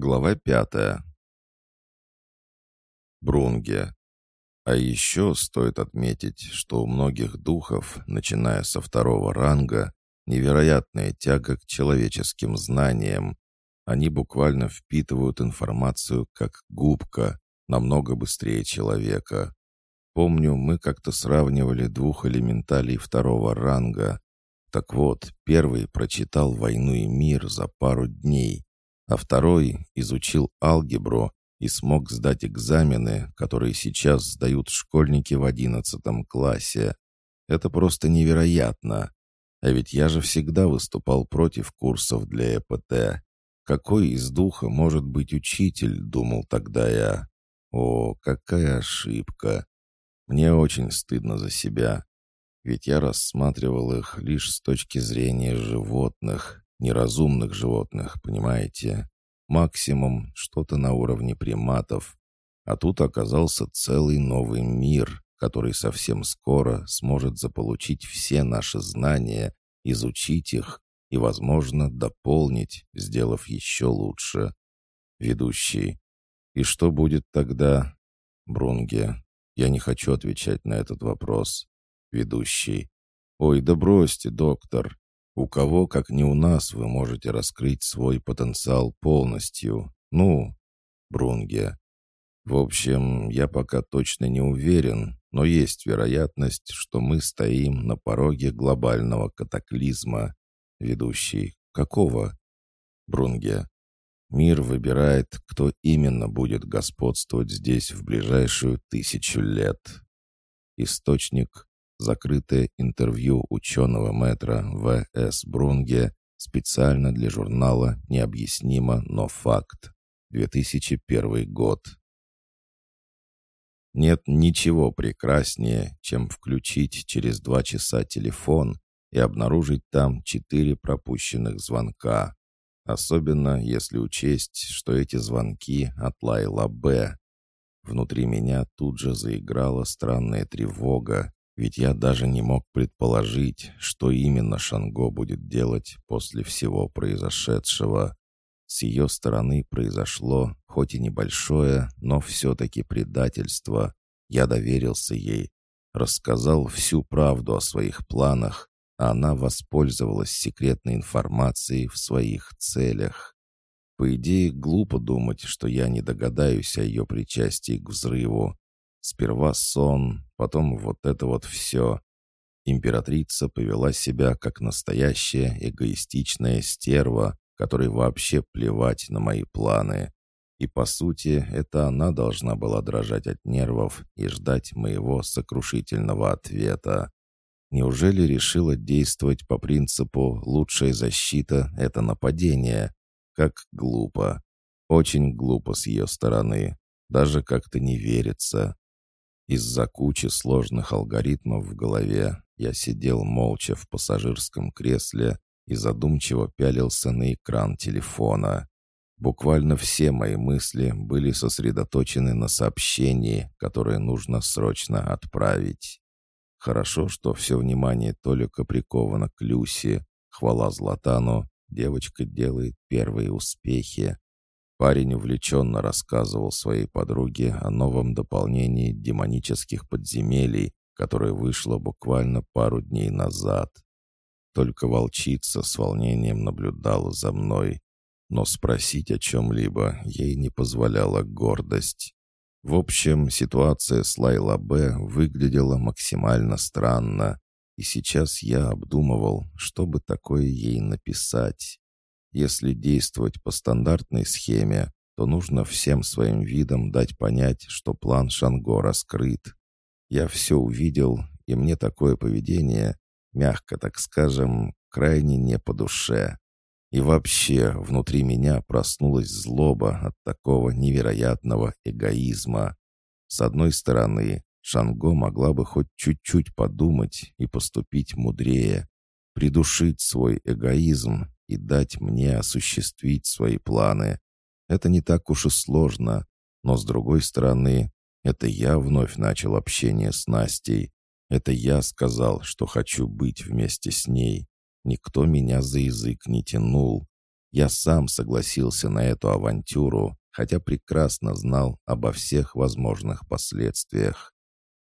Глава пятая. Брунге. А еще стоит отметить, что у многих духов, начиная со второго ранга, невероятная тяга к человеческим знаниям. Они буквально впитывают информацию как губка, намного быстрее человека. Помню, мы как-то сравнивали двух элементалей второго ранга. Так вот, первый прочитал «Войну и мир» за пару дней, а второй изучил алгебру и смог сдать экзамены, которые сейчас сдают школьники в одиннадцатом классе. Это просто невероятно. А ведь я же всегда выступал против курсов для ЭПТ. Какой из духа может быть учитель, думал тогда я. О, какая ошибка. Мне очень стыдно за себя. Ведь я рассматривал их лишь с точки зрения животных, неразумных животных, понимаете? Максимум что-то на уровне приматов. А тут оказался целый новый мир, который совсем скоро сможет заполучить все наши знания, изучить их и, возможно, дополнить, сделав еще лучше. Ведущий. И что будет тогда? Брунге. Я не хочу отвечать на этот вопрос. Ведущий. Ой, да бросьте, доктор. У кого, как не у нас, вы можете раскрыть свой потенциал полностью? Ну, Брунге. В общем, я пока точно не уверен, но есть вероятность, что мы стоим на пороге глобального катаклизма. Ведущий. Какого? Брунге. Мир выбирает, кто именно будет господствовать здесь в ближайшую тысячу лет. Источник Закрытое интервью ученого метра В.С. Брунге специально для журнала «Необъяснимо, но факт». 2001 год. Нет ничего прекраснее, чем включить через два часа телефон и обнаружить там четыре пропущенных звонка. Особенно если учесть, что эти звонки от Лайла Б. Внутри меня тут же заиграла странная тревога, ведь я даже не мог предположить, что именно Шанго будет делать после всего произошедшего. С ее стороны произошло, хоть и небольшое, но все-таки предательство. Я доверился ей, рассказал всю правду о своих планах, а она воспользовалась секретной информацией в своих целях. По идее, глупо думать, что я не догадаюсь о ее причастии к взрыву, Сперва сон, потом вот это вот все. Императрица повела себя как настоящая эгоистичная стерва, которой вообще плевать на мои планы. И, по сути, это она должна была дрожать от нервов и ждать моего сокрушительного ответа. Неужели решила действовать по принципу «лучшая защита — это нападение»? Как глупо. Очень глупо с ее стороны. Даже как-то не верится. Из-за кучи сложных алгоритмов в голове я сидел молча в пассажирском кресле и задумчиво пялился на экран телефона. Буквально все мои мысли были сосредоточены на сообщении, которое нужно срочно отправить. Хорошо, что все внимание только приковано к Люси. Хвала Златану, девочка делает первые успехи. Парень увлеченно рассказывал своей подруге о новом дополнении демонических подземелий, которое вышло буквально пару дней назад. Только волчица с волнением наблюдала за мной, но спросить о чем-либо ей не позволяла гордость. В общем, ситуация с Лайла Б выглядела максимально странно, и сейчас я обдумывал, чтобы такое ей написать. Если действовать по стандартной схеме, то нужно всем своим видом дать понять, что план Шанго раскрыт. Я все увидел, и мне такое поведение, мягко так скажем, крайне не по душе. И вообще, внутри меня проснулась злоба от такого невероятного эгоизма. С одной стороны, Шанго могла бы хоть чуть-чуть подумать и поступить мудрее, придушить свой эгоизм и дать мне осуществить свои планы. Это не так уж и сложно, но с другой стороны, это я вновь начал общение с Настей. Это я сказал, что хочу быть вместе с ней. Никто меня за язык не тянул. Я сам согласился на эту авантюру, хотя прекрасно знал обо всех возможных последствиях.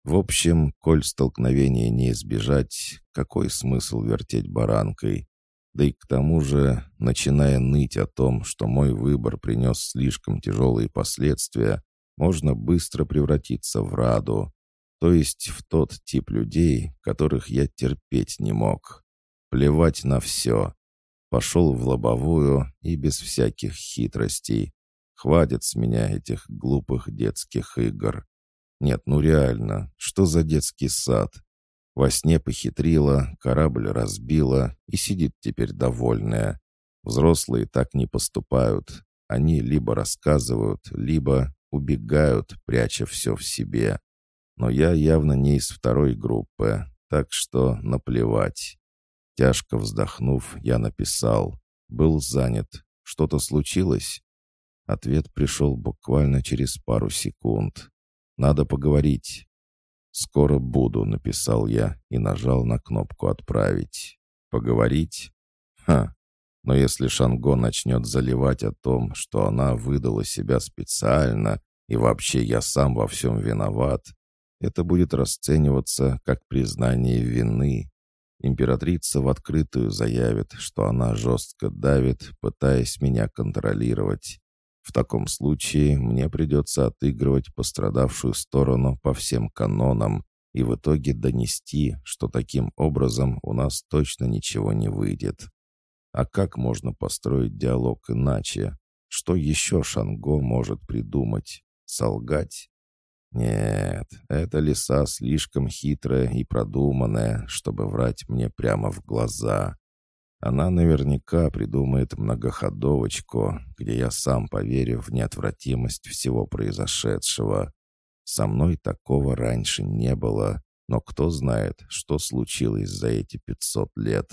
В общем, коль столкновения не избежать, какой смысл вертеть баранкой? Да и к тому же, начиная ныть о том, что мой выбор принес слишком тяжелые последствия, можно быстро превратиться в раду, то есть в тот тип людей, которых я терпеть не мог. Плевать на все. Пошел в лобовую и без всяких хитростей. Хватит с меня этих глупых детских игр. Нет, ну реально, что за детский сад? Во сне похитрила, корабль разбила и сидит теперь довольная. Взрослые так не поступают. Они либо рассказывают, либо убегают, пряча все в себе. Но я явно не из второй группы, так что наплевать. Тяжко вздохнув, я написал. Был занят. Что-то случилось? Ответ пришел буквально через пару секунд. «Надо поговорить». «Скоро буду», — написал я и нажал на кнопку «Отправить». «Поговорить?» «Ха, но если Шанго начнет заливать о том, что она выдала себя специально, и вообще я сам во всем виноват, это будет расцениваться как признание вины, Императрица в открытую заявит, что она жестко давит, пытаясь меня контролировать. В таком случае мне придется отыгрывать пострадавшую сторону по всем канонам и в итоге донести, что таким образом у нас точно ничего не выйдет. А как можно построить диалог иначе? Что еще Шанго может придумать? Солгать? Нет, эта лиса слишком хитрая и продуманная, чтобы врать мне прямо в глаза. Она наверняка придумает многоходовочку, где я сам поверю в неотвратимость всего произошедшего. Со мной такого раньше не было, но кто знает, что случилось за эти пятьсот лет.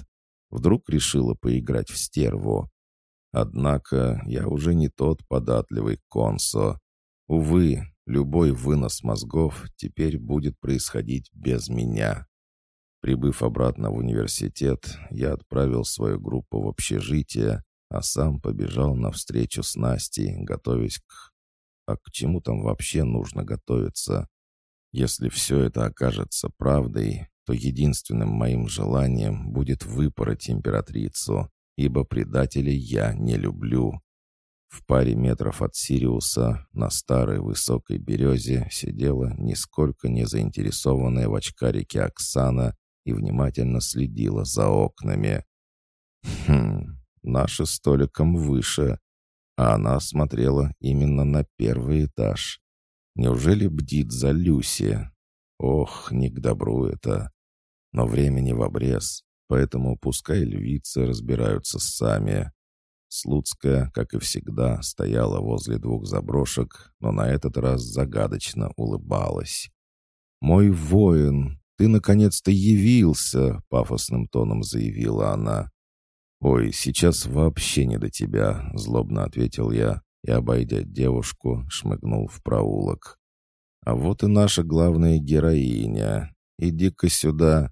Вдруг решила поиграть в стерву. Однако я уже не тот податливый консо. Увы, Любой вынос мозгов теперь будет происходить без меня. Прибыв обратно в университет, я отправил свою группу в общежитие, а сам побежал на встречу с Настей, готовясь к... А к чему там вообще нужно готовиться? Если все это окажется правдой, то единственным моим желанием будет выпороть императрицу, ибо предателей я не люблю. В паре метров от Сириуса на старой высокой березе сидела нисколько не заинтересованная в очкарике Оксана и внимательно следила за окнами. «Хм, наши столиком выше», а она смотрела именно на первый этаж. Неужели бдит за Люси? Ох, не к добру это. Но времени в обрез, поэтому пускай львицы разбираются сами. Слуцкая, как и всегда, стояла возле двух заброшек, но на этот раз загадочно улыбалась. «Мой воин, ты наконец-то явился!» — пафосным тоном заявила она. «Ой, сейчас вообще не до тебя», — злобно ответил я и, обойдя девушку, шмыгнул в проулок. «А вот и наша главная героиня. Иди-ка сюда».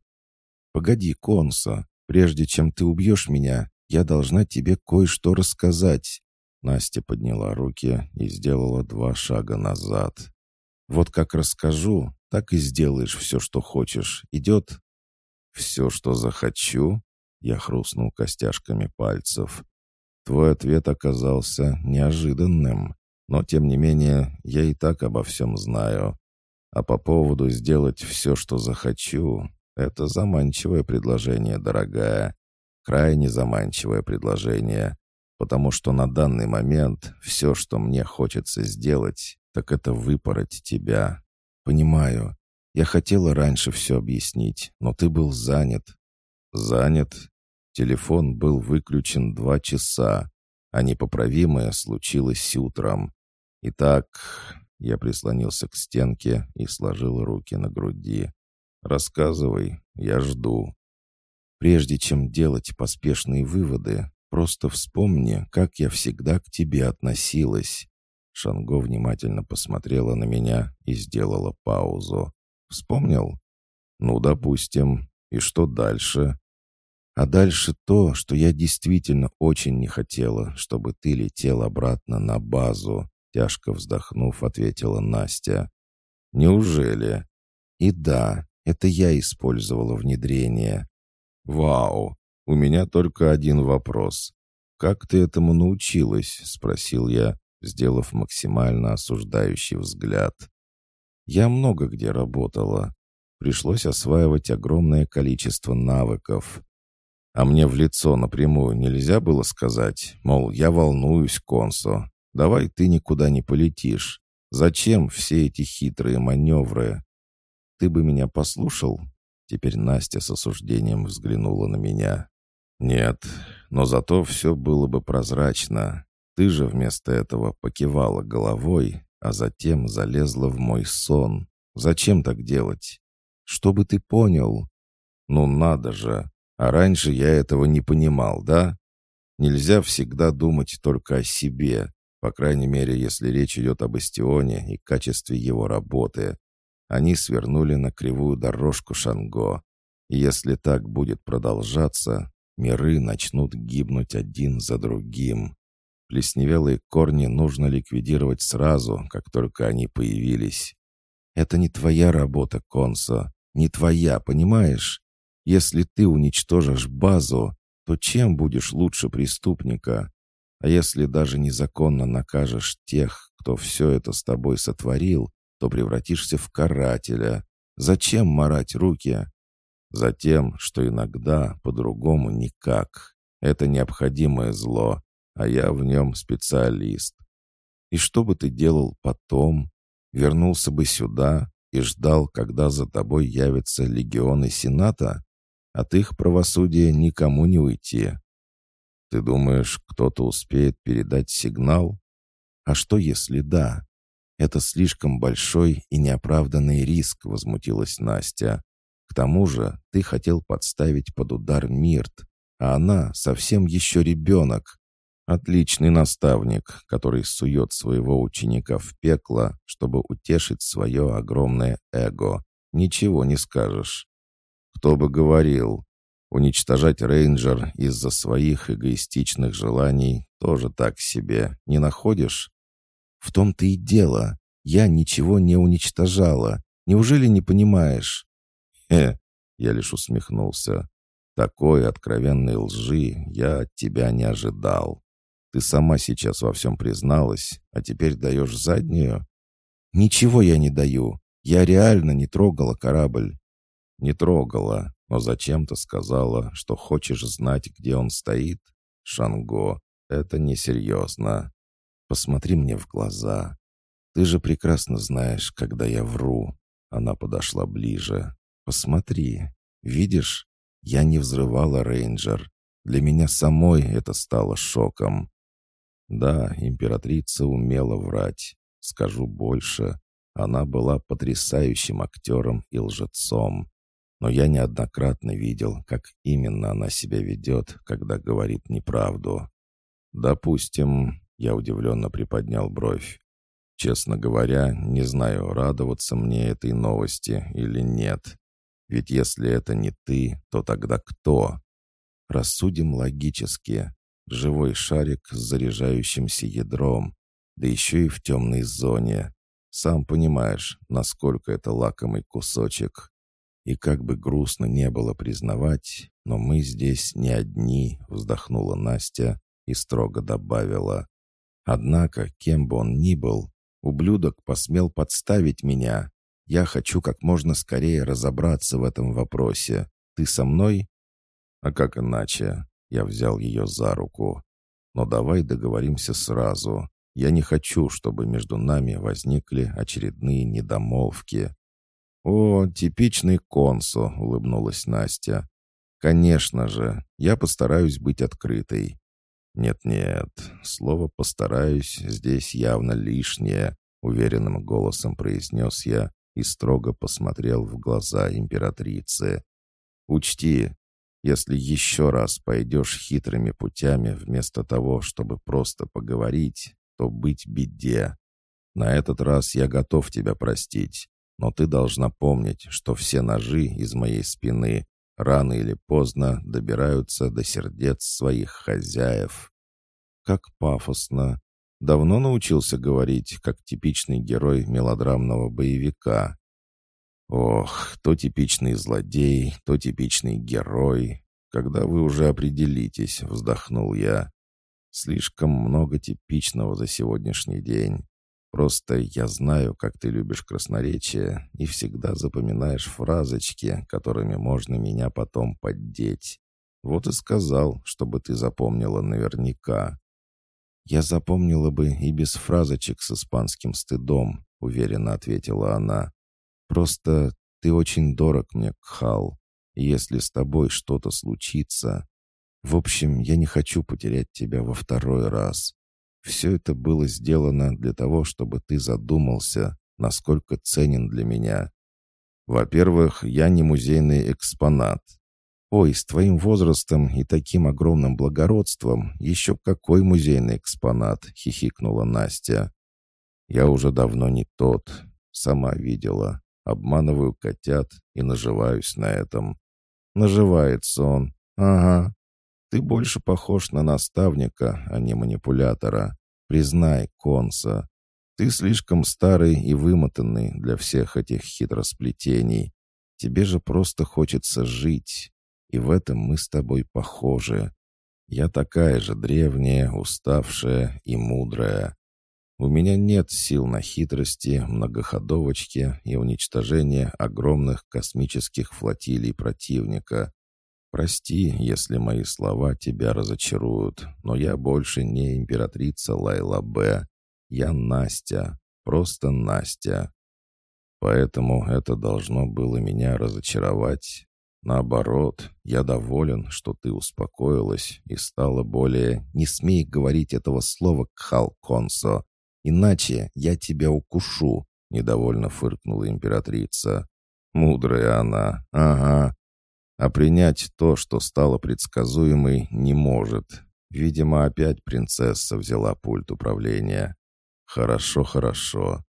«Погоди, Консо, прежде чем ты убьешь меня, я должна тебе кое-что рассказать». Настя подняла руки и сделала два шага назад. «Вот как расскажу, так и сделаешь все, что хочешь. Идет?» «Все, что захочу?» Я хрустнул костяшками пальцев. «Твой ответ оказался неожиданным, но, тем не менее, я и так обо всем знаю. А по поводу сделать все, что захочу, это заманчивое предложение, дорогая. Крайне заманчивое предложение, потому что на данный момент все, что мне хочется сделать, так это выпороть тебя. Понимаю. Я хотела раньше все объяснить, но ты был занят. Занят? Телефон был выключен два часа, а непоправимое случилось утром. Итак, я прислонился к стенке и сложил руки на груди. «Рассказывай, я жду». Прежде чем делать поспешные выводы, просто вспомни, как я всегда к тебе относилась». Шанго внимательно посмотрела на меня и сделала паузу. «Вспомнил?» «Ну, допустим. И что дальше?» А дальше то, что я действительно очень не хотела, чтобы ты летел обратно на базу, тяжко вздохнув, ответила Настя. Неужели? И да, это я использовала внедрение. Вау, у меня только один вопрос. Как ты этому научилась? Спросил я, сделав максимально осуждающий взгляд. Я много где работала. Пришлось осваивать огромное количество навыков. А мне в лицо напрямую нельзя было сказать, мол, я волнуюсь, Консо, давай ты никуда не полетишь. Зачем все эти хитрые маневры? Ты бы меня послушал? Теперь Настя с осуждением взглянула на меня. Нет, но зато все было бы прозрачно. Ты же вместо этого покивала головой, а затем залезла в мой сон. Зачем так делать? Чтобы ты понял. Ну надо же, а раньше я этого не понимал, да? Нельзя всегда думать только о себе, по крайней мере, если речь идет об Бастионе и качестве его работы. Они свернули на кривую дорожку Шанго. И если так будет продолжаться, миры начнут гибнуть один за другим. Плесневелые корни нужно ликвидировать сразу, как только они появились. Это не твоя работа, Консо, не твоя, понимаешь? Если ты уничтожишь базу, то чем будешь лучше преступника? А если даже незаконно накажешь тех, кто все это с тобой сотворил, то превратишься в карателя. Зачем марать руки? Затем, что иногда по-другому никак. Это необходимое зло, а я в нем специалист. И что бы ты делал потом? Вернулся бы сюда и ждал, когда за тобой явятся легионы Сената? От их правосудия никому не уйти. Ты думаешь, кто-то успеет передать сигнал? А что, если да? Это слишком большой и неоправданный риск, возмутилась Настя. К тому же ты хотел подставить под удар Мирт, а она совсем еще ребенок. Отличный наставник, который сует своего ученика в пекло, чтобы утешить свое огромное эго. Ничего не скажешь. Кто бы говорил, уничтожать рейнджер из-за своих эгоистичных желаний тоже так себе, не находишь? В том-то и дело. Я ничего не уничтожала. Неужели не понимаешь? Хе, я лишь усмехнулся. Такой откровенной лжи я от тебя не ожидал. Ты сама сейчас во всем призналась, а теперь даешь заднюю? Ничего я не даю. Я реально не трогала корабль. Не трогала, но зачем-то сказала, что хочешь знать, где он стоит? Шанго, это несерьезно. Посмотри мне в глаза. Ты же прекрасно знаешь, когда я вру. Она подошла ближе. Посмотри. Видишь? Я не взрывала рейнджер. Для меня самой это стало шоком. Да, императрица умела врать. Скажу больше. Она была потрясающим актером и лжецом но я неоднократно видел, как именно она себя ведет, когда говорит неправду. Допустим, я удивленно приподнял бровь. Честно говоря, не знаю, радоваться мне этой новости или нет. Ведь если это не ты, то тогда кто? Рассудим логически. Живой шарик с заряжающимся ядром, да еще и в темной зоне. Сам понимаешь, насколько это лакомый кусочек. И как бы грустно не было признавать, но мы здесь не одни, вздохнула Настя и строго добавила. Однако, кем бы он ни был, ублюдок посмел подставить меня. Я хочу как можно скорее разобраться в этом вопросе. Ты со мной? А как иначе? Я взял ее за руку. Но давай договоримся сразу. Я не хочу, чтобы между нами возникли очередные недомолвки. «О, типичный консу», — улыбнулась Настя. «Конечно же, я постараюсь быть открытой». «Нет-нет, слово «постараюсь» здесь явно лишнее», — уверенным голосом произнес я и строго посмотрел в глаза императрицы. «Учти, если еще раз пойдешь хитрыми путями вместо того, чтобы просто поговорить, то быть беде. На этот раз я готов тебя простить, но ты должна помнить, что все ножи из моей спины рано или поздно добираются до сердец своих хозяев. Как пафосно. Давно научился говорить, как типичный герой мелодрамного боевика. Ох, то типичный злодей, то типичный герой. Когда вы уже определитесь, вздохнул я. Слишком много типичного за сегодняшний день. Просто я знаю, как ты любишь красноречие и всегда запоминаешь фразочки, которыми можно меня потом поддеть. Вот и сказал, чтобы ты запомнила наверняка. Я запомнила бы и без фразочек с испанским стыдом, уверенно ответила она. Просто ты очень дорог мне, Кхал. если с тобой что-то случится... В общем, я не хочу потерять тебя во второй раз. Все это было сделано для того, чтобы ты задумался, насколько ценен для меня. Во-первых, я не музейный экспонат. Ой, с твоим возрастом и таким огромным благородством еще какой музейный экспонат, хихикнула Настя. Я уже давно не тот. Сама видела. Обманываю котят и наживаюсь на этом. Наживается он. Ага, ты больше похож на наставника, а не манипулятора. Признай, Конса, ты слишком старый и вымотанный для всех этих хитросплетений. Тебе же просто хочется жить, и в этом мы с тобой похожи. Я такая же древняя, уставшая и мудрая. У меня нет сил на хитрости, многоходовочки и уничтожение огромных космических флотилий противника. Прости, если мои слова тебя разочаруют, но я больше не императрица Лайла Б. Я Настя, просто Настя. Поэтому это должно было меня разочаровать. Наоборот, я доволен, что ты успокоилась и стала более... Не смей говорить этого слова, Кхал Консо, иначе я тебя укушу, — недовольно фыркнула императрица. Мудрая она, ага, а принять то, что стало предсказуемой, не может. Видимо, опять принцесса взяла пульт управления. Хорошо, хорошо.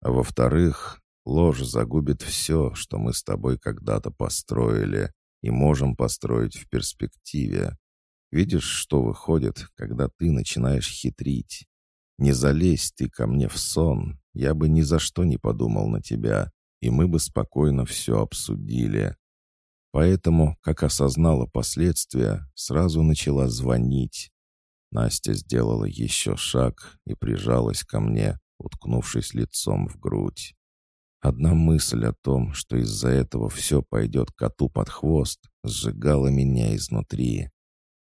А во-вторых, ложь загубит все, что мы с тобой когда-то построили и можем построить в перспективе. Видишь, что выходит, когда ты начинаешь хитрить? Не залезь ты ко мне в сон, я бы ни за что не подумал на тебя, и мы бы спокойно все обсудили. Поэтому, как осознала последствия, сразу начала звонить. Настя сделала еще шаг и прижалась ко мне, уткнувшись лицом в грудь. Одна мысль о том, что из-за этого все пойдет коту под хвост, сжигала меня изнутри.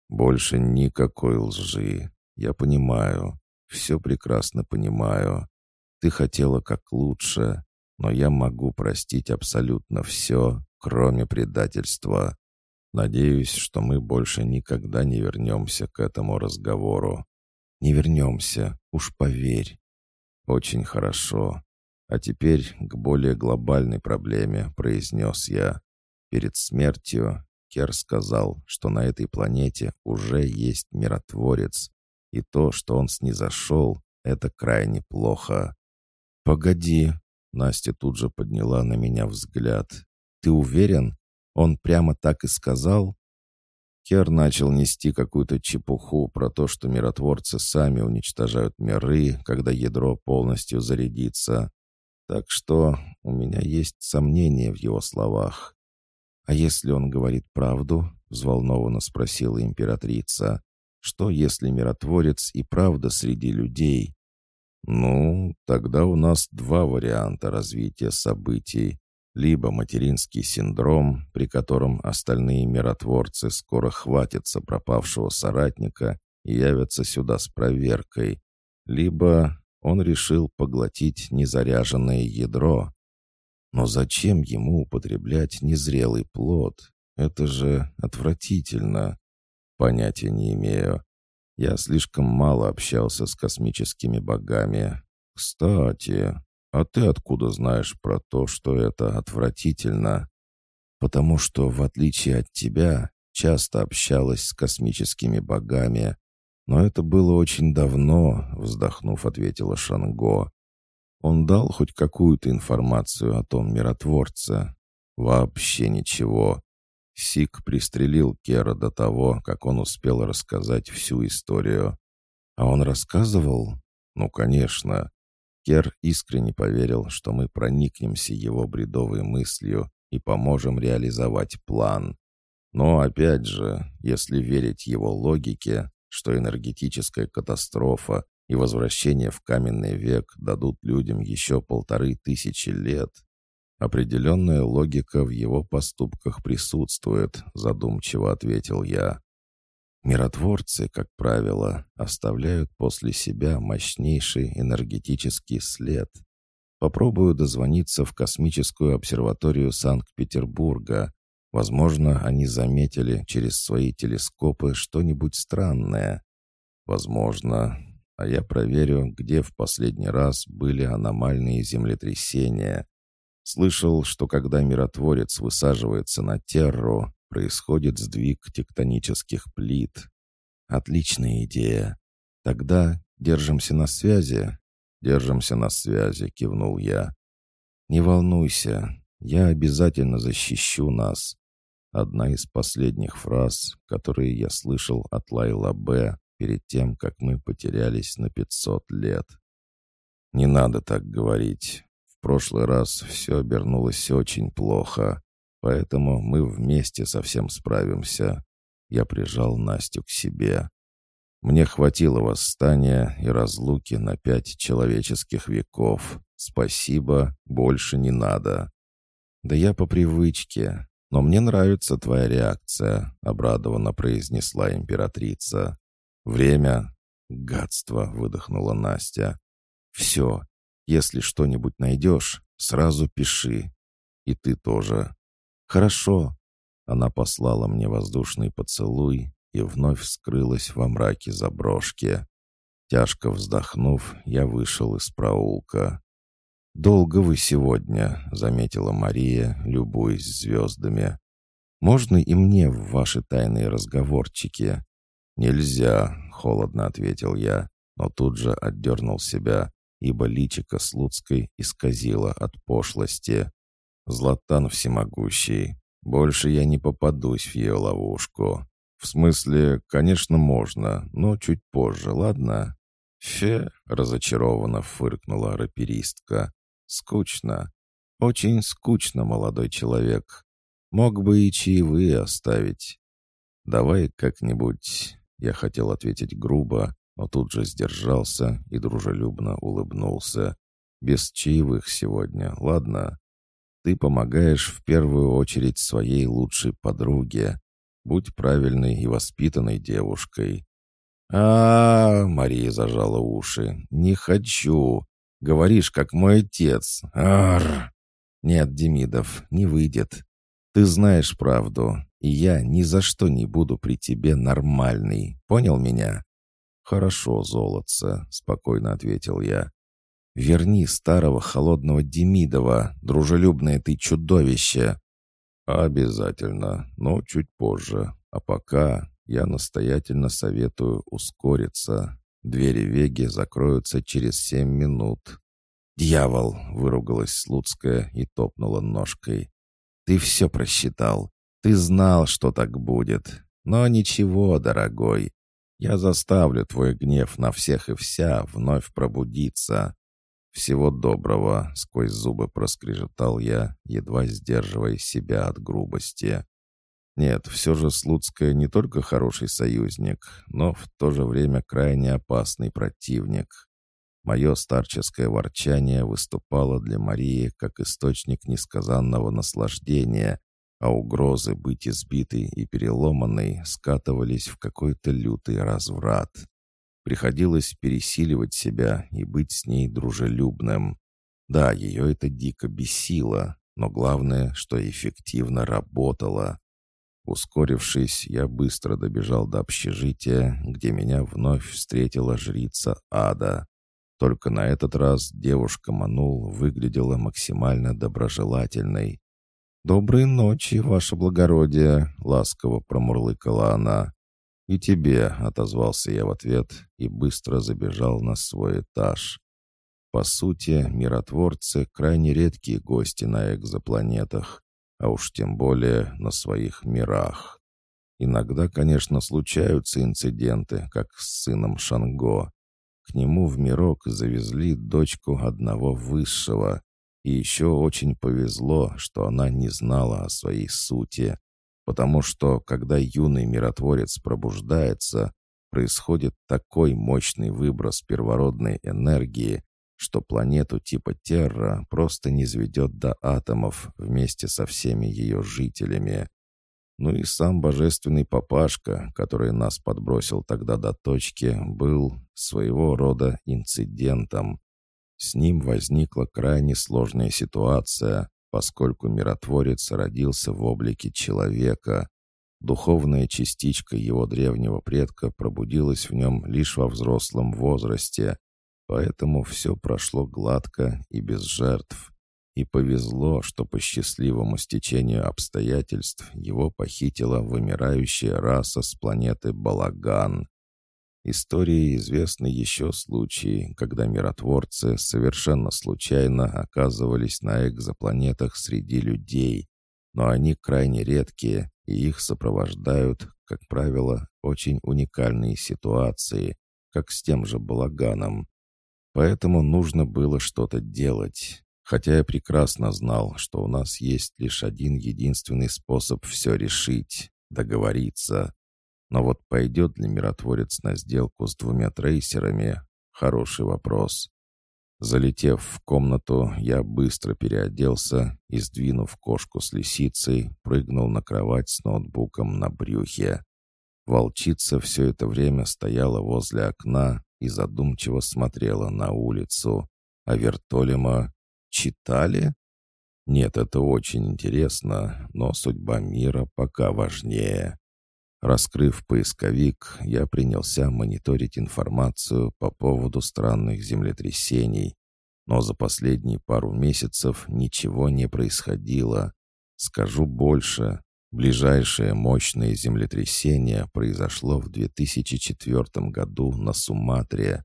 Больше никакой лжи. Я понимаю, все прекрасно понимаю. Ты хотела как лучше, но я могу простить абсолютно все, кроме предательства. Надеюсь, что мы больше никогда не вернемся к этому разговору. Не вернемся, уж поверь. Очень хорошо. А теперь к более глобальной проблеме, произнес я. Перед смертью Кер сказал, что на этой планете уже есть миротворец, и то, что он снизошел, это крайне плохо. «Погоди!» — Настя тут же подняла на меня взгляд. «Ты уверен? Он прямо так и сказал?» Кер начал нести какую-то чепуху про то, что миротворцы сами уничтожают миры, когда ядро полностью зарядится. Так что у меня есть сомнения в его словах. «А если он говорит правду?» — взволнованно спросила императрица. «Что, если миротворец и правда среди людей?» «Ну, тогда у нас два варианта развития событий либо материнский синдром, при котором остальные миротворцы скоро хватятся пропавшего соратника и явятся сюда с проверкой, либо он решил поглотить незаряженное ядро. Но зачем ему употреблять незрелый плод? Это же отвратительно. Понятия не имею. Я слишком мало общался с космическими богами. Кстати, «А ты откуда знаешь про то, что это отвратительно?» «Потому что, в отличие от тебя, часто общалась с космическими богами. Но это было очень давно», — вздохнув, ответила Шанго. «Он дал хоть какую-то информацию о том миротворце?» «Вообще ничего. Сик пристрелил Кера до того, как он успел рассказать всю историю. А он рассказывал? Ну, конечно. Кер искренне поверил, что мы проникнемся его бредовой мыслью и поможем реализовать план. Но опять же, если верить его логике, что энергетическая катастрофа и возвращение в каменный век дадут людям еще полторы тысячи лет, определенная логика в его поступках присутствует, задумчиво ответил я. Миротворцы, как правило, оставляют после себя мощнейший энергетический след. Попробую дозвониться в космическую обсерваторию Санкт-Петербурга. Возможно, они заметили через свои телескопы что-нибудь странное. Возможно. А я проверю, где в последний раз были аномальные землетрясения. Слышал, что когда миротворец высаживается на Терру, происходит сдвиг тектонических плит. Отличная идея. Тогда держимся на связи. Держимся на связи, кивнул я. Не волнуйся, я обязательно защищу нас. Одна из последних фраз, которые я слышал от Лайла Б. перед тем, как мы потерялись на 500 лет. Не надо так говорить. Прошлый раз все обернулось очень плохо. Поэтому мы вместе совсем справимся. Я прижал Настю к себе. Мне хватило восстания и разлуки на пять человеческих веков. Спасибо, больше не надо. Да я по привычке. Но мне нравится твоя реакция, обрадованно произнесла императрица. Время. Гадство, выдохнула Настя. Все. Если что-нибудь найдешь, сразу пиши. И ты тоже. «Хорошо». Она послала мне воздушный поцелуй и вновь скрылась во мраке заброшки. Тяжко вздохнув, я вышел из проулка. «Долго вы сегодня», — заметила Мария, любуясь звездами. «Можно и мне в ваши тайные разговорчики?» «Нельзя», — холодно ответил я, но тут же отдернул себя, ибо личико Слуцкой исказило от пошлости. Златан всемогущий. Больше я не попадусь в ее ловушку. В смысле, конечно, можно, но чуть позже, ладно?» «Фе!» — разочарованно фыркнула раперистка. «Скучно. Очень скучно, молодой человек. Мог бы и чаевые оставить. Давай как-нибудь...» Я хотел ответить грубо, но тут же сдержался и дружелюбно улыбнулся. «Без чаевых сегодня, ладно?» Ты помогаешь в первую очередь своей лучшей подруге. Будь правильной и воспитанной девушкой. А, -а, -а Мария зажала уши. Не хочу. Говоришь, как мой отец. Ар. Нет, Демидов, не выйдет. Ты знаешь правду, и я ни за что не буду при тебе нормальный. Понял меня? Хорошо, золотце, спокойно ответил я. Верни старого холодного Демидова, дружелюбное ты чудовище!» «Обязательно, но чуть позже. А пока я настоятельно советую ускориться. Двери Веги закроются через семь минут». «Дьявол!» — выругалась Слуцкая и топнула ножкой. «Ты все просчитал. Ты знал, что так будет. Но ничего, дорогой. Я заставлю твой гнев на всех и вся вновь пробудиться. «Всего доброго!» — сквозь зубы проскрежетал я, едва сдерживая себя от грубости. Нет, все же Слуцкая не только хороший союзник, но в то же время крайне опасный противник. Мое старческое ворчание выступало для Марии как источник несказанного наслаждения, а угрозы быть избитой и переломанной скатывались в какой-то лютый разврат. Приходилось пересиливать себя и быть с ней дружелюбным. Да, ее это дико бесило, но главное, что эффективно работало. Ускорившись, я быстро добежал до общежития, где меня вновь встретила жрица ада. Только на этот раз девушка Манул выглядела максимально доброжелательной. «Доброй ночи, ваше благородие!» — ласково промурлыкала она. «И тебе», — отозвался я в ответ и быстро забежал на свой этаж. По сути, миротворцы — крайне редкие гости на экзопланетах. а уж тем более на своих мирах. Иногда, конечно, случаются инциденты, как с сыном Шанго. К нему в мирок завезли дочку одного высшего, и еще очень повезло, что она не знала о своей сути, потому что, когда юный миротворец пробуждается, происходит такой мощный выброс первородной энергии, что планету типа Терра просто не сведет до атомов вместе со всеми ее жителями. Ну и сам божественный папашка, который нас подбросил тогда до точки, был своего рода инцидентом. С ним возникла крайне сложная ситуация, поскольку миротворец родился в облике человека. Духовная частичка его древнего предка пробудилась в нем лишь во взрослом возрасте, Поэтому все прошло гладко и без жертв. И повезло, что по счастливому стечению обстоятельств его похитила вымирающая раса с планеты Балаган. Истории известны еще случаи, когда миротворцы совершенно случайно оказывались на экзопланетах среди людей, но они крайне редкие, и их сопровождают, как правило, очень уникальные ситуации, как с тем же Балаганом. Поэтому нужно было что-то делать. Хотя я прекрасно знал, что у нас есть лишь один единственный способ все решить — договориться. Но вот пойдет ли миротворец на сделку с двумя трейсерами — хороший вопрос. Залетев в комнату, я быстро переоделся и, сдвинув кошку с лисицей, прыгнул на кровать с ноутбуком на брюхе. Волчица все это время стояла возле окна и задумчиво смотрела на улицу. А Вертолема читали? Нет, это очень интересно, но судьба мира пока важнее. Раскрыв поисковик, я принялся мониторить информацию по поводу странных землетрясений. Но за последние пару месяцев ничего не происходило. Скажу больше, Ближайшее мощное землетрясение произошло в 2004 году на Суматре.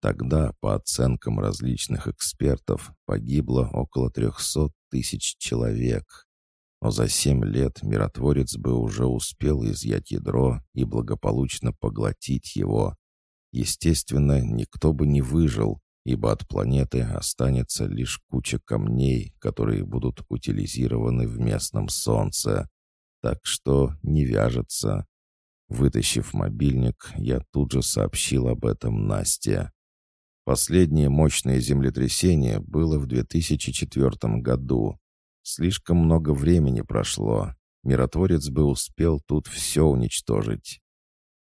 Тогда, по оценкам различных экспертов, погибло около 300 тысяч человек. Но за семь лет миротворец бы уже успел изъять ядро и благополучно поглотить его. Естественно, никто бы не выжил, ибо от планеты останется лишь куча камней, которые будут утилизированы в местном Солнце так что не вяжется. Вытащив мобильник, я тут же сообщил об этом Насте. Последнее мощное землетрясение было в 2004 году. Слишком много времени прошло. Миротворец бы успел тут все уничтожить.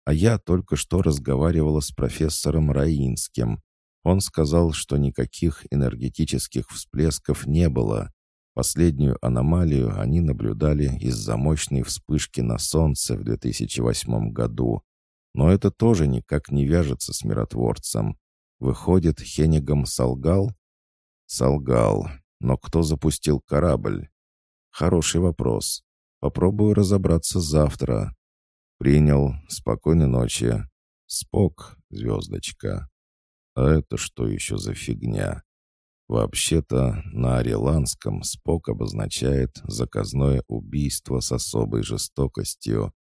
А я только что разговаривала с профессором Раинским. Он сказал, что никаких энергетических всплесков не было, Последнюю аномалию они наблюдали из-за мощной вспышки на Солнце в 2008 году. Но это тоже никак не вяжется с миротворцем. Выходит, Хенигам солгал? Солгал. Но кто запустил корабль? Хороший вопрос. Попробую разобраться завтра. Принял. Спокойной ночи. Спок, звездочка. А это что еще за фигня? Вообще-то на ариланском «спок» обозначает заказное убийство с особой жестокостью.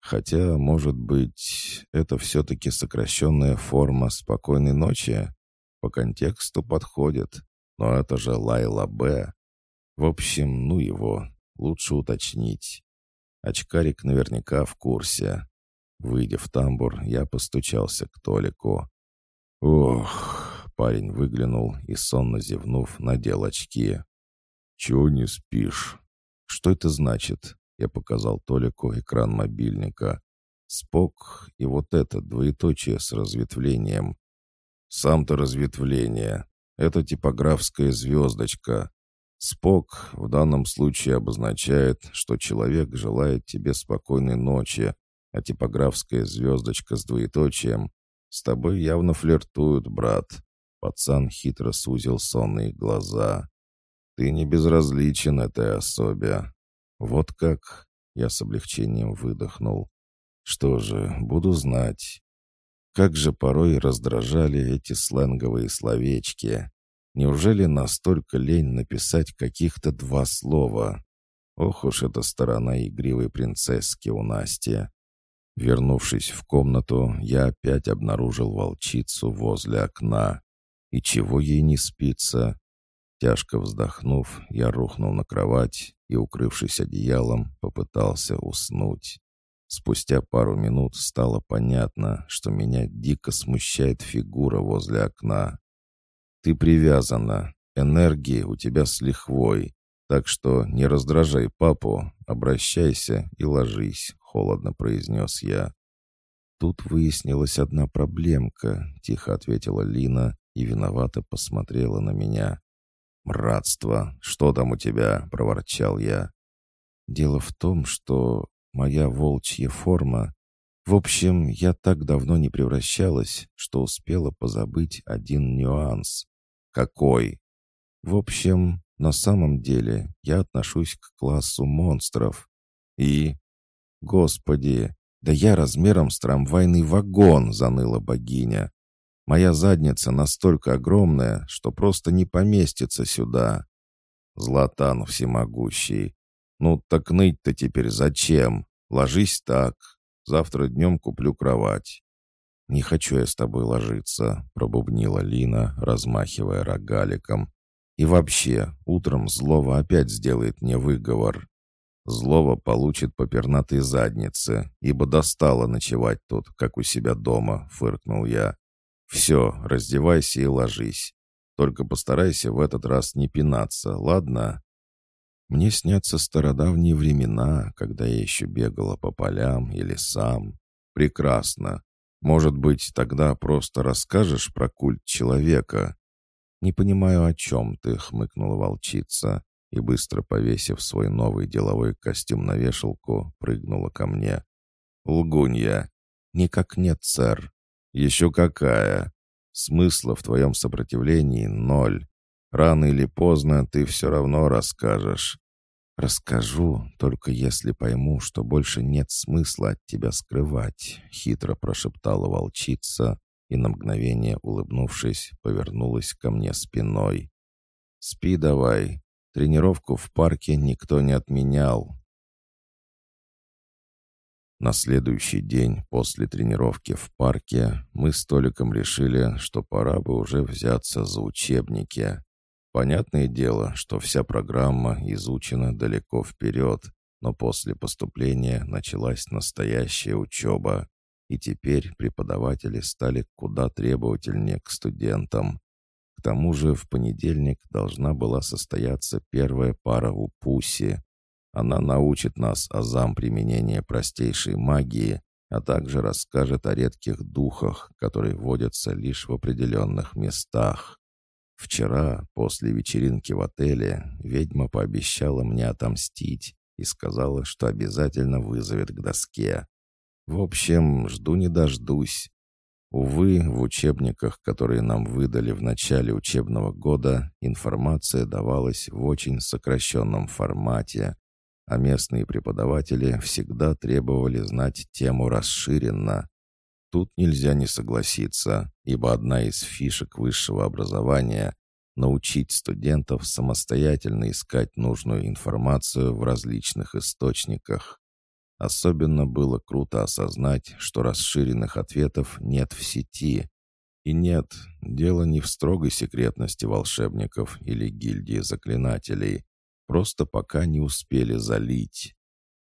Хотя, может быть, это все-таки сокращенная форма «спокойной ночи»? По контексту подходит, но это же Лайла Б. В общем, ну его, лучше уточнить. Очкарик наверняка в курсе. Выйдя в тамбур, я постучался к Толику. «Ох, Парень выглянул и, сонно зевнув, надел очки. «Чего не спишь?» «Что это значит?» Я показал Толику экран мобильника. «Спок и вот это двоеточие с разветвлением». «Сам-то разветвление. Это типографская звездочка. Спок в данном случае обозначает, что человек желает тебе спокойной ночи, а типографская звездочка с двоеточием с тобой явно флиртуют, брат. Пацан хитро сузил сонные глаза. «Ты не безразличен этой особе». «Вот как?» — я с облегчением выдохнул. «Что же, буду знать». Как же порой раздражали эти сленговые словечки. Неужели настолько лень написать каких-то два слова? Ох уж эта сторона игривой принцесски у Насти. Вернувшись в комнату, я опять обнаружил волчицу возле окна. И чего ей не спится? Тяжко вздохнув, я рухнул на кровать и, укрывшись одеялом, попытался уснуть. Спустя пару минут стало понятно, что меня дико смущает фигура возле окна. «Ты привязана. Энергии у тебя с лихвой. Так что не раздражай папу, обращайся и ложись», — холодно произнес я. «Тут выяснилась одна проблемка», — тихо ответила Лина и виновато посмотрела на меня. «Мратство! Что там у тебя?» — проворчал я. «Дело в том, что моя волчья форма... В общем, я так давно не превращалась, что успела позабыть один нюанс. Какой? В общем, на самом деле я отношусь к классу монстров. И... Господи, да я размером с трамвайный вагон, заныла богиня. Моя задница настолько огромная, что просто не поместится сюда. Златан всемогущий. Ну так ныть-то теперь зачем? Ложись так. Завтра днем куплю кровать. «Не хочу я с тобой ложиться», — пробубнила Лина, размахивая рогаликом. «И вообще, утром Злова опять сделает мне выговор. Злова получит по пернатой заднице, ибо достало ночевать тут, как у себя дома», — фыркнул я. «Все, раздевайся и ложись. Только постарайся в этот раз не пинаться, ладно?» Мне снятся стародавние времена, когда я еще бегала по полям и лесам. Прекрасно. Может быть, тогда просто расскажешь про культ человека?» «Не понимаю, о чем ты», — хмыкнула волчица и, быстро повесив свой новый деловой костюм на вешалку, прыгнула ко мне. «Лгунья!» «Никак нет, сэр». «Еще какая! Смысла в твоем сопротивлении ноль. Рано или поздно ты все равно расскажешь. «Расскажу, только если пойму, что больше нет смысла от тебя скрывать», — хитро прошептала волчица и на мгновение, улыбнувшись, повернулась ко мне спиной. «Спи давай. Тренировку в парке никто не отменял». На следующий день после тренировки в парке мы с Толиком решили, что пора бы уже взяться за учебники. Понятное дело, что вся программа изучена далеко вперед, но после поступления началась настоящая учеба, и теперь преподаватели стали куда требовательнее к студентам. К тому же в понедельник должна была состояться первая пара у Пуси. Она научит нас азам применения простейшей магии, а также расскажет о редких духах, которые водятся лишь в определенных местах. Вчера, после вечеринки в отеле, ведьма пообещала мне отомстить и сказала, что обязательно вызовет к доске. В общем, жду не дождусь. Увы, в учебниках, которые нам выдали в начале учебного года, информация давалась в очень сокращенном формате, а местные преподаватели всегда требовали знать тему расширенно. Тут нельзя не согласиться, ибо одна из фишек высшего образования — научить студентов самостоятельно искать нужную информацию в различных источниках. Особенно было круто осознать, что расширенных ответов нет в сети. И нет, дело не в строгой секретности волшебников или гильдии заклинателей. Просто пока не успели залить.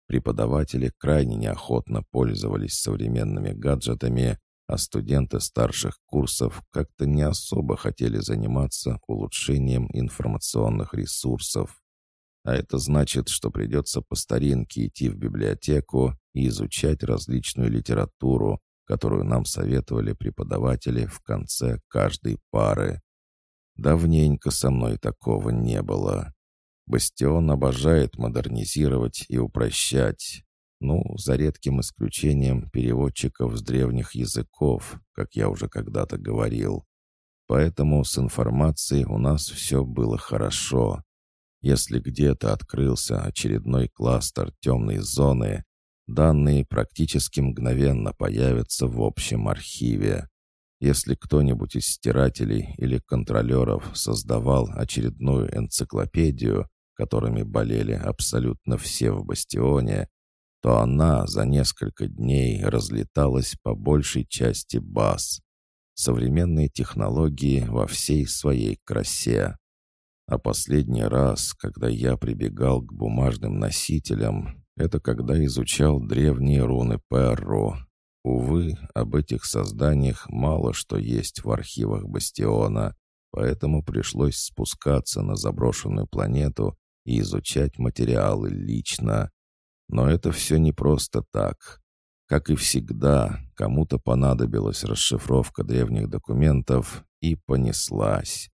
Преподаватели крайне неохотно пользовались современными гаджетами, а студенты старших курсов как-то не особо хотели заниматься улучшением информационных ресурсов. А это значит, что придется по старинке идти в библиотеку и изучать различную литературу, которую нам советовали преподаватели в конце каждой пары. Давненько со мной такого не было. Бастион обожает модернизировать и упрощать. Ну, за редким исключением переводчиков с древних языков, как я уже когда-то говорил. Поэтому с информацией у нас все было хорошо. Если где-то открылся очередной кластер темной зоны, данные практически мгновенно появятся в общем архиве. Если кто-нибудь из стирателей или контролеров создавал очередную энциклопедию, которыми болели абсолютно все в бастионе, то она за несколько дней разлеталась по большей части баз. Современные технологии во всей своей красе. А последний раз, когда я прибегал к бумажным носителям, это когда изучал древние руны Перру. Увы, об этих созданиях мало что есть в архивах Бастиона, поэтому пришлось спускаться на заброшенную планету и изучать материалы лично. Но это все не просто так. Как и всегда, кому-то понадобилась расшифровка древних документов и понеслась.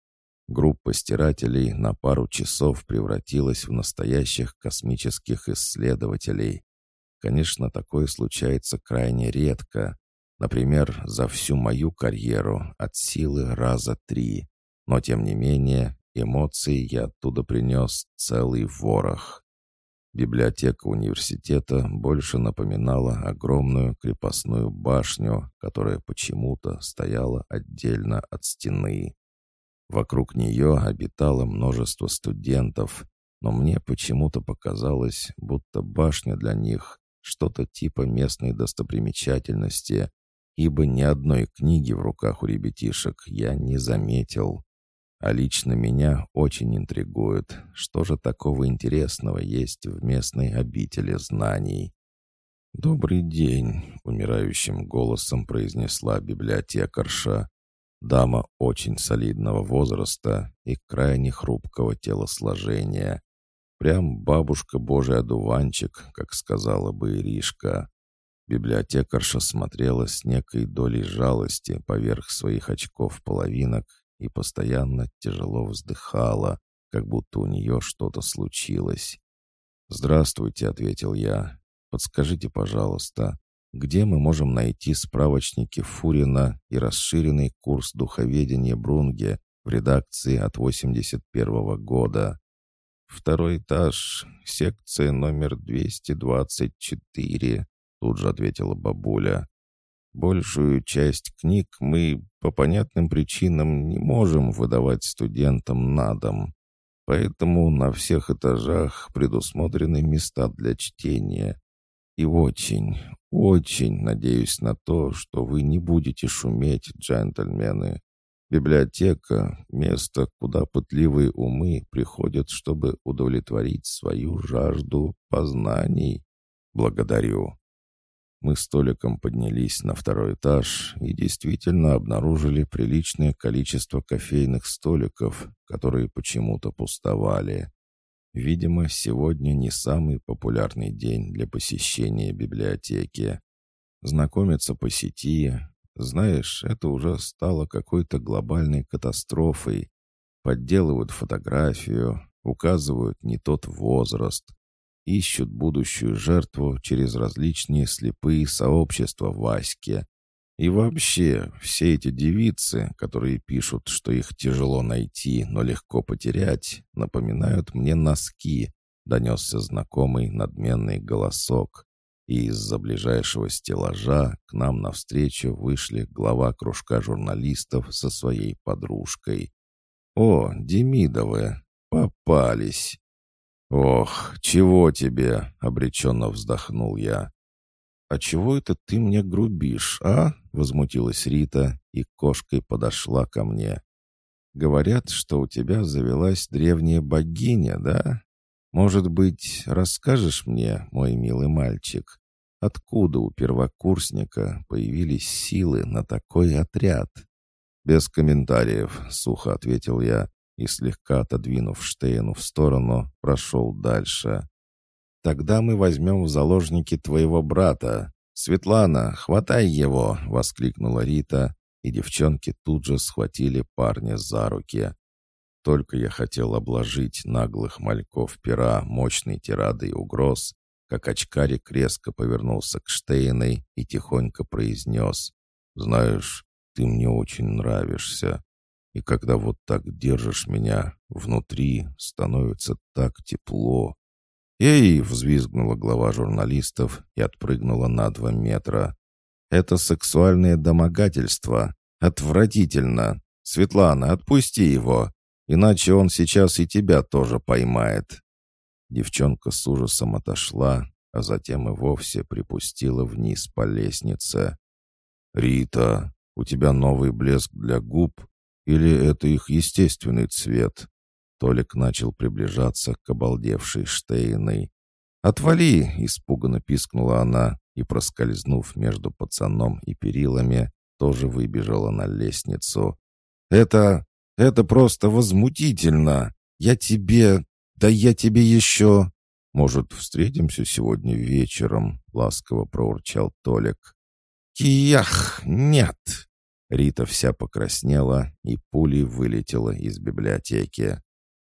Группа стирателей на пару часов превратилась в настоящих космических исследователей. Конечно, такое случается крайне редко. Например, за всю мою карьеру от силы раза три. Но, тем не менее, эмоции я оттуда принес целый ворох. Библиотека университета больше напоминала огромную крепостную башню, которая почему-то стояла отдельно от стены. Вокруг нее обитало множество студентов, но мне почему-то показалось, будто башня для них — что-то типа местной достопримечательности, ибо ни одной книги в руках у ребятишек я не заметил. А лично меня очень интригует, что же такого интересного есть в местной обители знаний. «Добрый день», — умирающим голосом произнесла библиотекарша. Дама очень солидного возраста и крайне хрупкого телосложения. Прям бабушка божий одуванчик, как сказала бы Иришка. Библиотекарша смотрела с некой долей жалости поверх своих очков-половинок и постоянно тяжело вздыхала, как будто у нее что-то случилось. «Здравствуйте», — ответил я. «Подскажите, пожалуйста, где мы можем найти справочники Фурина и расширенный курс духоведения Брунге в редакции от 81 -го года. «Второй этаж, секция номер 224», — тут же ответила бабуля. «Большую часть книг мы по понятным причинам не можем выдавать студентам на дом, поэтому на всех этажах предусмотрены места для чтения». И очень, очень надеюсь на то, что вы не будете шуметь, джентльмены. Библиотека — место, куда пытливые умы приходят, чтобы удовлетворить свою жажду познаний. Благодарю. Мы с Толиком поднялись на второй этаж и действительно обнаружили приличное количество кофейных столиков, которые почему-то пустовали. Видимо, сегодня не самый популярный день для посещения библиотеки. Знакомиться по сети, знаешь, это уже стало какой-то глобальной катастрофой. Подделывают фотографию, указывают не тот возраст, ищут будущую жертву через различные слепые сообщества в Аське, и вообще, все эти девицы, которые пишут, что их тяжело найти, но легко потерять, напоминают мне носки, донесся знакомый надменный голосок. И из-за ближайшего стеллажа к нам навстречу вышли глава кружка журналистов со своей подружкой. «О, Демидовы! Попались!» «Ох, чего тебе?» — обреченно вздохнул я. «А чего это ты мне грубишь, а?» — возмутилась Рита, и кошкой подошла ко мне. «Говорят, что у тебя завелась древняя богиня, да? Может быть, расскажешь мне, мой милый мальчик, откуда у первокурсника появились силы на такой отряд?» «Без комментариев», — сухо ответил я и, слегка отодвинув Штейну в сторону, прошел дальше. «Тогда мы возьмем в заложники твоего брата. Светлана, хватай его!» — воскликнула Рита, и девчонки тут же схватили парня за руки. Только я хотел обложить наглых мальков пера мощной тирадой угроз, как очкарик резко повернулся к Штейной и тихонько произнес «Знаешь, ты мне очень нравишься, и когда вот так держишь меня, внутри становится так тепло, «Эй!» — взвизгнула глава журналистов и отпрыгнула на два метра. «Это сексуальное домогательство. Отвратительно. Светлана, отпусти его, иначе он сейчас и тебя тоже поймает. Девчонка с ужасом отошла, а затем и вовсе припустила вниз по лестнице. «Рита, у тебя новый блеск для губ? Или это их естественный цвет?» Толик начал приближаться к обалдевшей Штейной. «Отвали!» — испуганно пискнула она и, проскользнув между пацаном и перилами, тоже выбежала на лестницу. «Это... это просто возмутительно! Я тебе... да я тебе еще...» «Может, встретимся сегодня вечером?» — ласково проурчал Толик. «Киях! Нет!» Рита вся покраснела и пулей вылетела из библиотеки.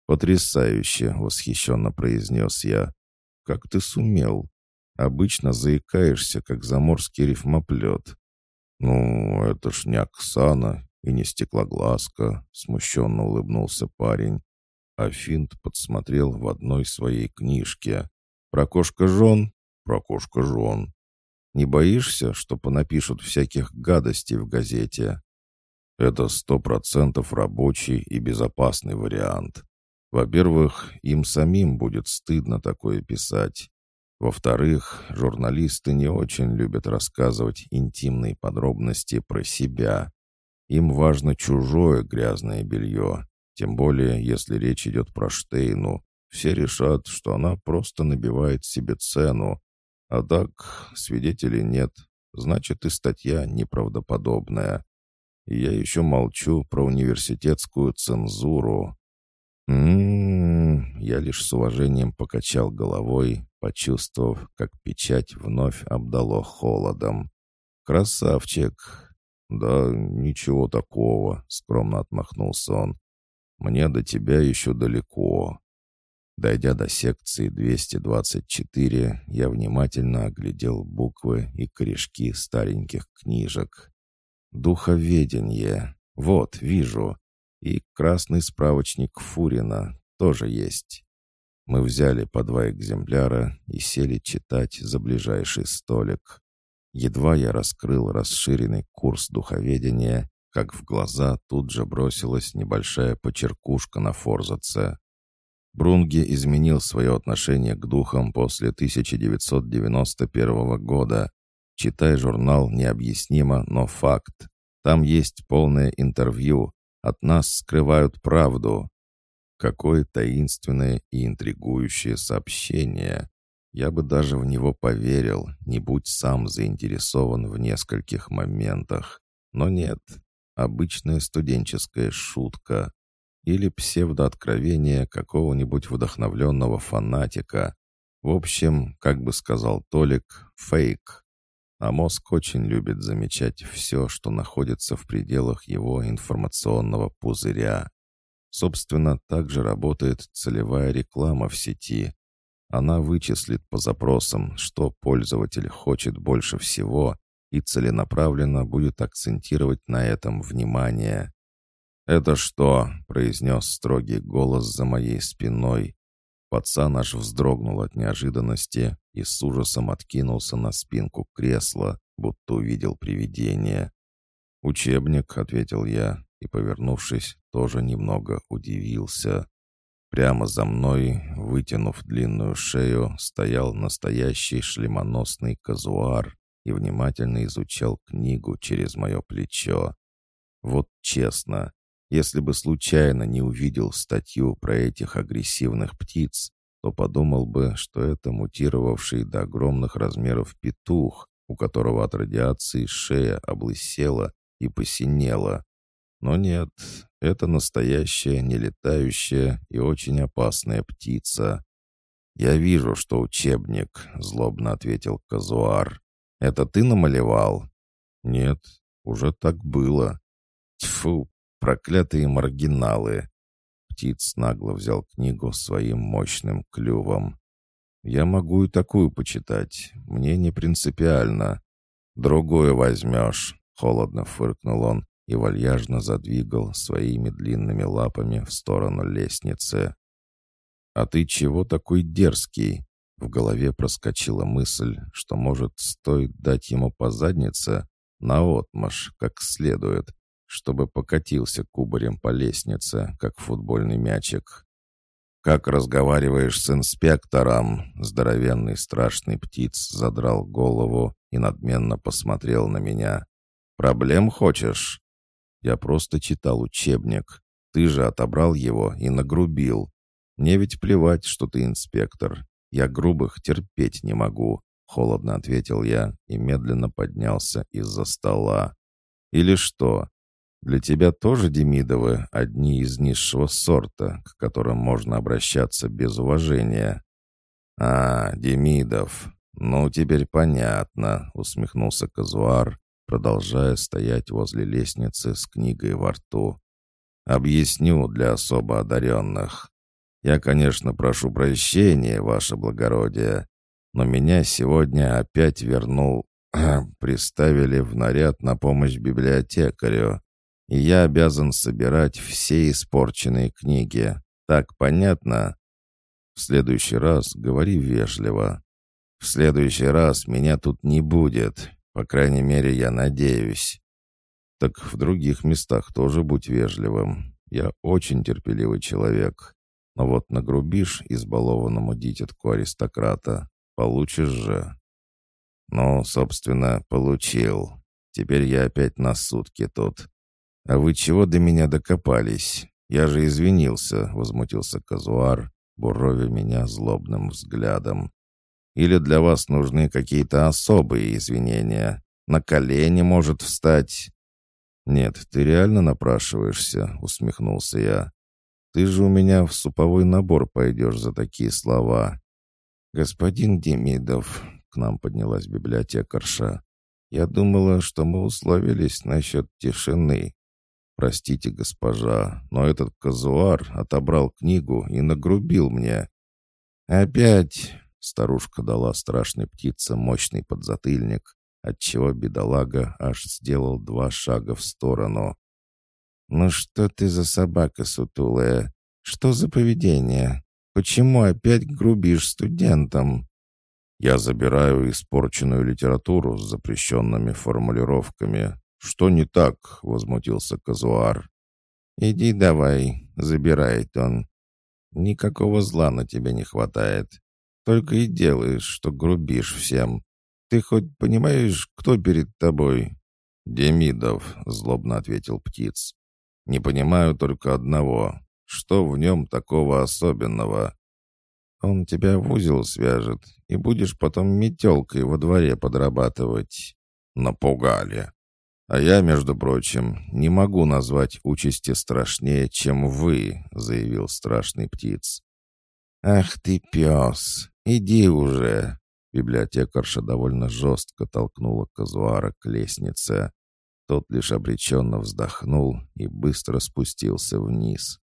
«Потрясающе!» — восхищенно произнес я. «Как ты сумел? Обычно заикаешься, как заморский рифмоплет». «Ну, это ж не Оксана и не стеклоглазка», — смущенно улыбнулся парень. А Финт подсмотрел в одной своей книжке. «Про кошка-жон? Про кошка-жон. Не боишься, что понапишут всяких гадостей в газете?» «Это сто процентов рабочий и безопасный вариант. Во-первых, им самим будет стыдно такое писать. Во-вторых, журналисты не очень любят рассказывать интимные подробности про себя. Им важно чужое грязное белье, тем более, если речь идет про Штейну. Все решат, что она просто набивает себе цену. А так, свидетелей нет, значит и статья неправдоподобная. И я еще молчу про университетскую цензуру. «М-м-м», я лишь с уважением покачал головой, почувствовав, как печать вновь обдало холодом. «Красавчик!» «Да ничего такого», — скромно отмахнулся он. «Мне до тебя еще далеко». Дойдя до секции 224, я внимательно оглядел буквы и корешки стареньких книжек. «Духоведение. Вот, вижу. И красный справочник Фурина тоже есть. Мы взяли по два экземпляра и сели читать за ближайший столик. Едва я раскрыл расширенный курс духоведения, как в глаза тут же бросилась небольшая почеркушка на форзаце. Брунге изменил свое отношение к духам после 1991 года. Читай журнал необъяснимо, но факт. Там есть полное интервью, от нас скрывают правду. Какое таинственное и интригующее сообщение. Я бы даже в него поверил, не будь сам заинтересован в нескольких моментах. Но нет, обычная студенческая шутка или псевдооткровение какого-нибудь вдохновленного фанатика. В общем, как бы сказал Толик, фейк. А мозг очень любит замечать все, что находится в пределах его информационного пузыря. Собственно, также работает целевая реклама в сети. Она вычислит по запросам, что пользователь хочет больше всего, и целенаправленно будет акцентировать на этом внимание. «Это что?» — произнес строгий голос за моей спиной. Пацан аж вздрогнул от неожиданности и с ужасом откинулся на спинку кресла, будто увидел привидение. «Учебник», — ответил я, и, повернувшись, тоже немного удивился. Прямо за мной, вытянув длинную шею, стоял настоящий шлемоносный казуар и внимательно изучал книгу через мое плечо. Вот честно, если бы случайно не увидел статью про этих агрессивных птиц, то подумал бы, что это мутировавший до огромных размеров петух, у которого от радиации шея облысела и посинела. Но нет, это настоящая, нелетающая и очень опасная птица. «Я вижу, что учебник», — злобно ответил Казуар. «Это ты намалевал?» «Нет, уже так было». «Тьфу, Проклятые маргиналы!» Птиц нагло взял книгу своим мощным клювом. «Я могу и такую почитать. Мне не принципиально. Другую возьмешь!» — холодно фыркнул он и вальяжно задвигал своими длинными лапами в сторону лестницы. «А ты чего такой дерзкий?» В голове проскочила мысль, что, может, стоит дать ему по заднице, наотмашь, как следует, чтобы покатился кубарем по лестнице, как футбольный мячик. как разговариваешь с инспектором?» Здоровенный страшный птиц задрал голову и надменно посмотрел на меня. «Проблем хочешь?» «Я просто читал учебник. Ты же отобрал его и нагрубил. Мне ведь плевать, что ты инспектор. Я грубых терпеть не могу», — холодно ответил я и медленно поднялся из-за стола. «Или что? Для тебя тоже Демидовы одни из низшего сорта, к которым можно обращаться без уважения. А, Демидов. Ну, теперь понятно, усмехнулся Казуар, продолжая стоять возле лестницы с книгой во рту. Объясню для особо одаренных. Я, конечно, прошу прощения, ваше благородие, но меня сегодня опять вернул, приставили в наряд на помощь библиотекарю и я обязан собирать все испорченные книги. Так понятно? В следующий раз говори вежливо. В следующий раз меня тут не будет. По крайней мере, я надеюсь. Так в других местах тоже будь вежливым. Я очень терпеливый человек. Но вот нагрубишь избалованному дитятку аристократа, получишь же. Ну, собственно, получил. Теперь я опять на сутки тут. «А вы чего до меня докопались? Я же извинился», — возмутился Казуар, буровя меня злобным взглядом. «Или для вас нужны какие-то особые извинения? На колени может встать?» «Нет, ты реально напрашиваешься», — усмехнулся я. «Ты же у меня в суповой набор пойдешь за такие слова». «Господин Демидов», — к нам поднялась библиотекарша, «я думала, что мы условились насчет тишины». «Простите, госпожа, но этот казуар отобрал книгу и нагрубил мне». «Опять!» — старушка дала страшной птице мощный подзатыльник, отчего бедолага аж сделал два шага в сторону. «Ну что ты за собака сутулая? Что за поведение? Почему опять грубишь студентам?» «Я забираю испорченную литературу с запрещенными формулировками, «Что не так?» — возмутился Казуар. «Иди давай», — забирает он. «Никакого зла на тебя не хватает. Только и делаешь, что грубишь всем. Ты хоть понимаешь, кто перед тобой?» «Демидов», — злобно ответил птиц. «Не понимаю только одного. Что в нем такого особенного?» «Он тебя в узел свяжет, и будешь потом метелкой во дворе подрабатывать». «Напугали», «А я, между прочим, не могу назвать участи страшнее, чем вы», — заявил страшный птиц. «Ах ты, пес! Иди уже!» Библиотекарша довольно жестко толкнула казуара к лестнице. Тот лишь обреченно вздохнул и быстро спустился вниз.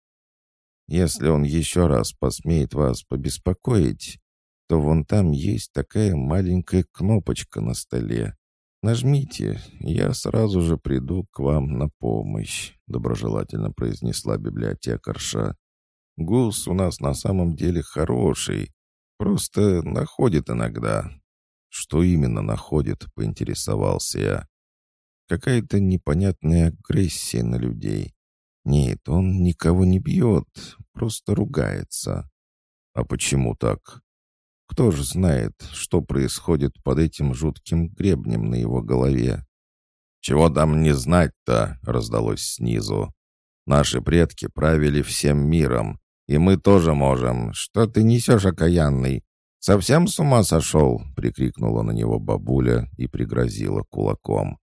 «Если он еще раз посмеет вас побеспокоить, то вон там есть такая маленькая кнопочка на столе. «Нажмите, я сразу же приду к вам на помощь», — доброжелательно произнесла библиотекарша. «Гус у нас на самом деле хороший, просто находит иногда». «Что именно находит?» — поинтересовался я. «Какая-то непонятная агрессия на людей. Нет, он никого не бьет, просто ругается». «А почему так?» Кто же знает, что происходит под этим жутким гребнем на его голове? «Чего там не знать-то?» — раздалось снизу. «Наши предки правили всем миром, и мы тоже можем. Что ты несешь, окаянный? Совсем с ума сошел?» — прикрикнула на него бабуля и пригрозила кулаком.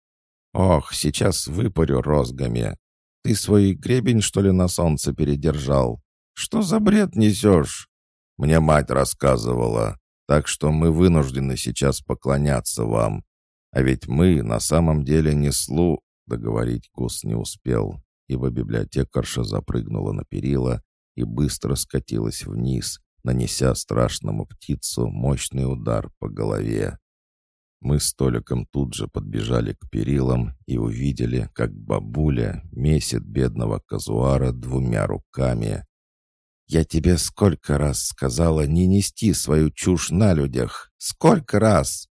«Ох, сейчас выпарю розгами. Ты свой гребень, что ли, на солнце передержал? Что за бред несешь?» Мне мать рассказывала, так что мы вынуждены сейчас поклоняться вам. А ведь мы на самом деле не слу...» Договорить Гус не успел, ибо библиотекарша запрыгнула на перила и быстро скатилась вниз, нанеся страшному птицу мощный удар по голове. Мы с Толиком тут же подбежали к перилам и увидели, как бабуля месит бедного казуара двумя руками. «Я тебе сколько раз сказала не нести свою чушь на людях? Сколько раз?»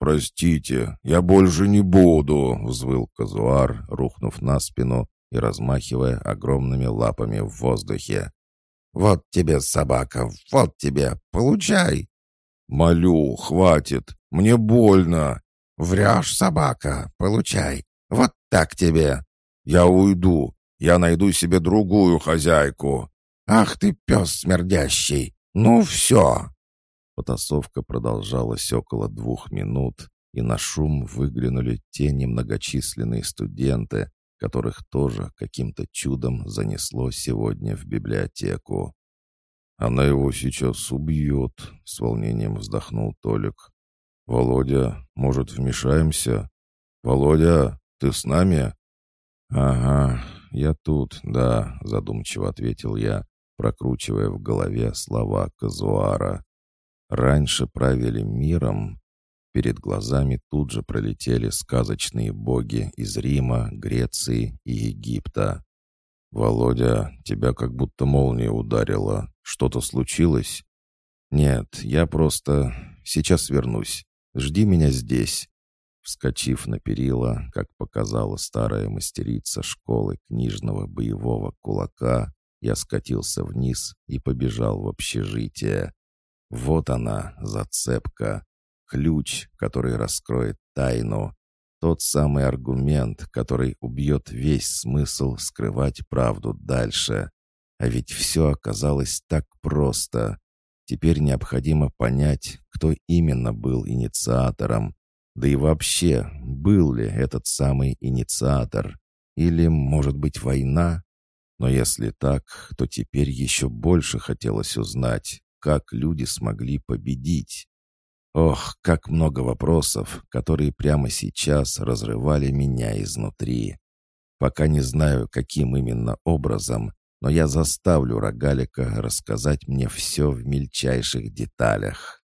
«Простите, я больше не буду», — взвыл казуар, рухнув на спину и размахивая огромными лапами в воздухе. Вот тебе собака, вот тебе, получай!» «Молю, хватит, мне больно!» «Врешь, собака, получай, вот так тебе!» «Я уйду, я найду себе другую хозяйку!» «Ах ты, пес смердящий! Ну все!» Потасовка продолжалась около двух минут, и на шум выглянули те немногочисленные студенты, которых тоже каким-то чудом занесло сегодня в библиотеку. «Она его сейчас убьет», — с волнением вздохнул Толик. «Володя, может, вмешаемся? Володя, ты с нами?» «Ага, я тут, да», — задумчиво ответил я, прокручивая в голове слова Казуара. «Раньше правили миром, Перед глазами тут же пролетели сказочные боги из Рима, Греции и Египта. «Володя, тебя как будто молния ударила. Что-то случилось?» «Нет, я просто... Сейчас вернусь. Жди меня здесь». Вскочив на перила, как показала старая мастерица школы книжного боевого кулака, я скатился вниз и побежал в общежитие. Вот она, зацепка. Ключ, который раскроет тайну. Тот самый аргумент, который убьет весь смысл скрывать правду дальше. А ведь все оказалось так просто. Теперь необходимо понять, кто именно был инициатором. Да и вообще, был ли этот самый инициатор? Или, может быть, война? Но если так, то теперь еще больше хотелось узнать, как люди смогли победить. Ох, как много вопросов, которые прямо сейчас разрывали меня изнутри. Пока не знаю, каким именно образом, но я заставлю Рогалика рассказать мне все в мельчайших деталях.